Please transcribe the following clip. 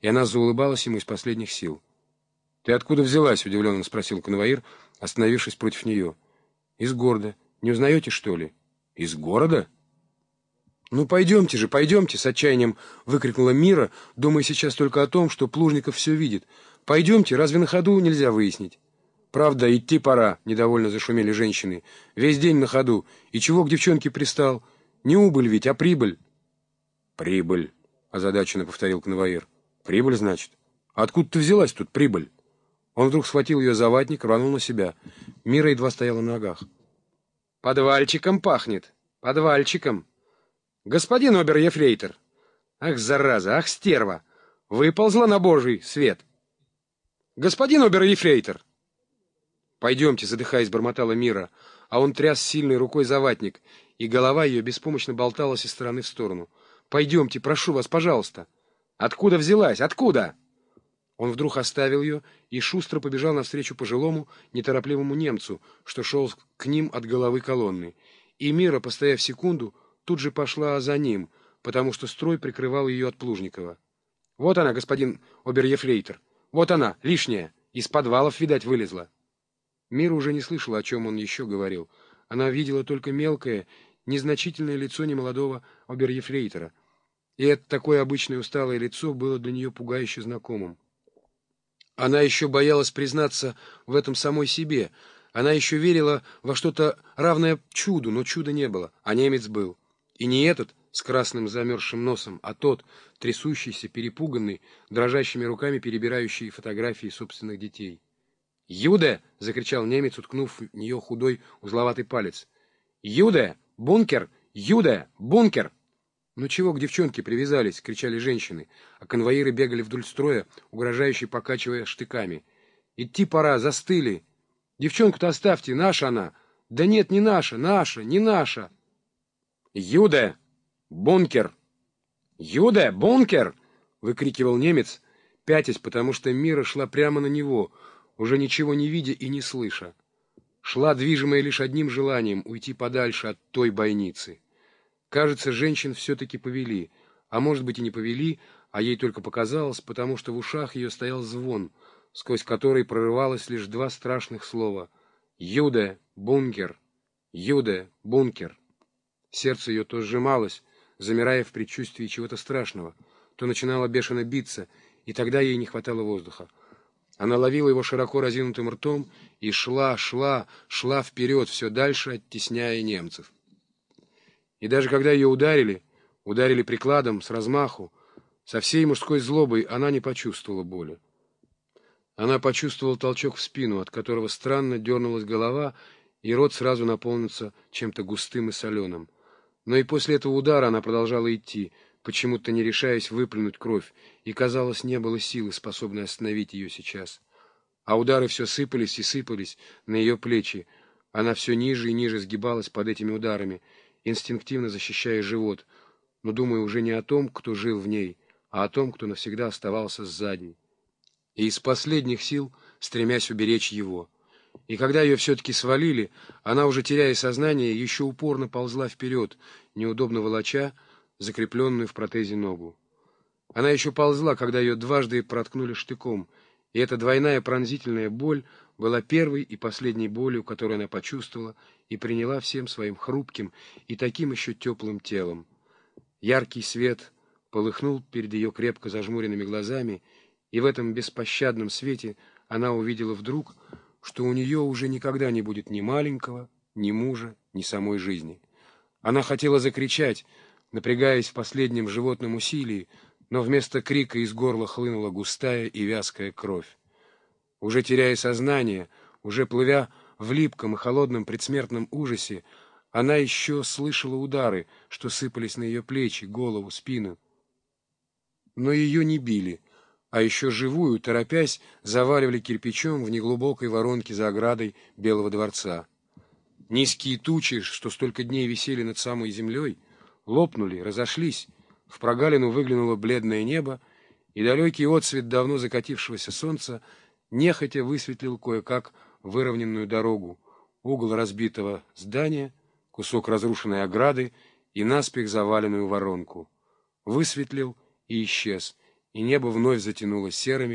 и она заулыбалась ему из последних сил. «Ты откуда взялась?» — удивленно спросил конвоир, остановившись против нее. «Из города. Не узнаете, что ли?» «Из города?» «Ну, пойдемте же, пойдемте!» — с отчаянием выкрикнула Мира, думая сейчас только о том, что Плужников все видит. «Пойдемте, разве на ходу нельзя выяснить?» «Правда, идти пора», — недовольно зашумели женщины. «Весь день на ходу. И чего к девчонке пристал? Не убыль ведь, а прибыль». «Прибыль», — озадаченно повторил конвоир. «Прибыль, значит? Откуда ты взялась тут прибыль?» Он вдруг схватил ее за ватник, рванул на себя. Мира едва стояла на ногах. «Подвальчиком пахнет. Подвальчиком. Господин обер-ефрейтор! Ах, зараза, ах, стерва! Выползла на божий свет! Господин обер-ефрейтор!» «Пойдемте», — задыхаясь, бормотала Мира, а он тряс сильной рукой за ватник, и голова ее беспомощно болталась из стороны в сторону. «Пойдемте, прошу вас, пожалуйста». «Откуда взялась? Откуда?» Он вдруг оставил ее и шустро побежал навстречу пожилому, неторопливому немцу, что шел к ним от головы колонны. И Мира, постояв секунду, тут же пошла за ним, потому что строй прикрывал ее от Плужникова. «Вот она, господин обер-ефрейтор! Вот она, лишняя! Из подвалов, видать, вылезла!» Мира уже не слышала, о чем он еще говорил. Она видела только мелкое, незначительное лицо немолодого обер-ефрейтора — и это такое обычное усталое лицо было для нее пугающе знакомым. Она еще боялась признаться в этом самой себе. Она еще верила во что-то равное чуду, но чуда не было, а немец был. И не этот с красным замерзшим носом, а тот, трясущийся, перепуганный, дрожащими руками перебирающий фотографии собственных детей. «Юде!» — закричал немец, уткнув в нее худой узловатый палец. «Юде! Бункер! Юде! Бункер!» «Ну чего к девчонке привязались?» — кричали женщины, а конвоиры бегали вдоль строя, угрожающе покачивая штыками. «Идти пора, застыли! Девчонку-то оставьте, наша она!» «Да нет, не наша, наша, не наша!» «Юде! Бункер! Юде! Бункер!» — выкрикивал немец, пятясь, потому что Мира шла прямо на него, уже ничего не видя и не слыша. Шла, движимая лишь одним желанием — уйти подальше от той бойницы. Кажется, женщин все-таки повели, а может быть и не повели, а ей только показалось, потому что в ушах ее стоял звон, сквозь который прорывалось лишь два страшных слова «Юде, бункер! Юде, бункер!» Сердце ее то сжималось, замирая в предчувствии чего-то страшного, то начинало бешено биться, и тогда ей не хватало воздуха. Она ловила его широко разинутым ртом и шла, шла, шла вперед, все дальше оттесняя немцев. И даже когда ее ударили, ударили прикладом, с размаху, со всей мужской злобой она не почувствовала боли. Она почувствовала толчок в спину, от которого странно дернулась голова, и рот сразу наполнился чем-то густым и соленым. Но и после этого удара она продолжала идти, почему-то не решаясь выплюнуть кровь, и, казалось, не было силы, способной остановить ее сейчас. А удары все сыпались и сыпались на ее плечи. Она все ниже и ниже сгибалась под этими ударами — инстинктивно защищая живот, но думая уже не о том, кто жил в ней, а о том, кто навсегда оставался сзади. И из последних сил стремясь уберечь его. И когда ее все-таки свалили, она, уже теряя сознание, еще упорно ползла вперед, неудобно волоча закрепленную в протезе ногу. Она еще ползла, когда ее дважды проткнули штыком, и эта двойная пронзительная боль была первой и последней болью, которую она почувствовала и приняла всем своим хрупким и таким еще теплым телом. Яркий свет полыхнул перед ее крепко зажмуренными глазами, и в этом беспощадном свете она увидела вдруг, что у нее уже никогда не будет ни маленького, ни мужа, ни самой жизни. Она хотела закричать, напрягаясь в последнем животном усилии, но вместо крика из горла хлынула густая и вязкая кровь. Уже теряя сознание, уже плывя в липком и холодном предсмертном ужасе, она еще слышала удары, что сыпались на ее плечи, голову, спину. Но ее не били, а еще живую, торопясь, заваливали кирпичом в неглубокой воронке за оградой Белого дворца. Низкие тучи, что столько дней висели над самой землей, лопнули, разошлись, в прогалину выглянуло бледное небо, и далекий отсвет давно закатившегося солнца нехотя высветлил кое-как выровненную дорогу, угол разбитого здания, кусок разрушенной ограды и наспех заваленную воронку. Высветлил и исчез, и небо вновь затянуло серыми,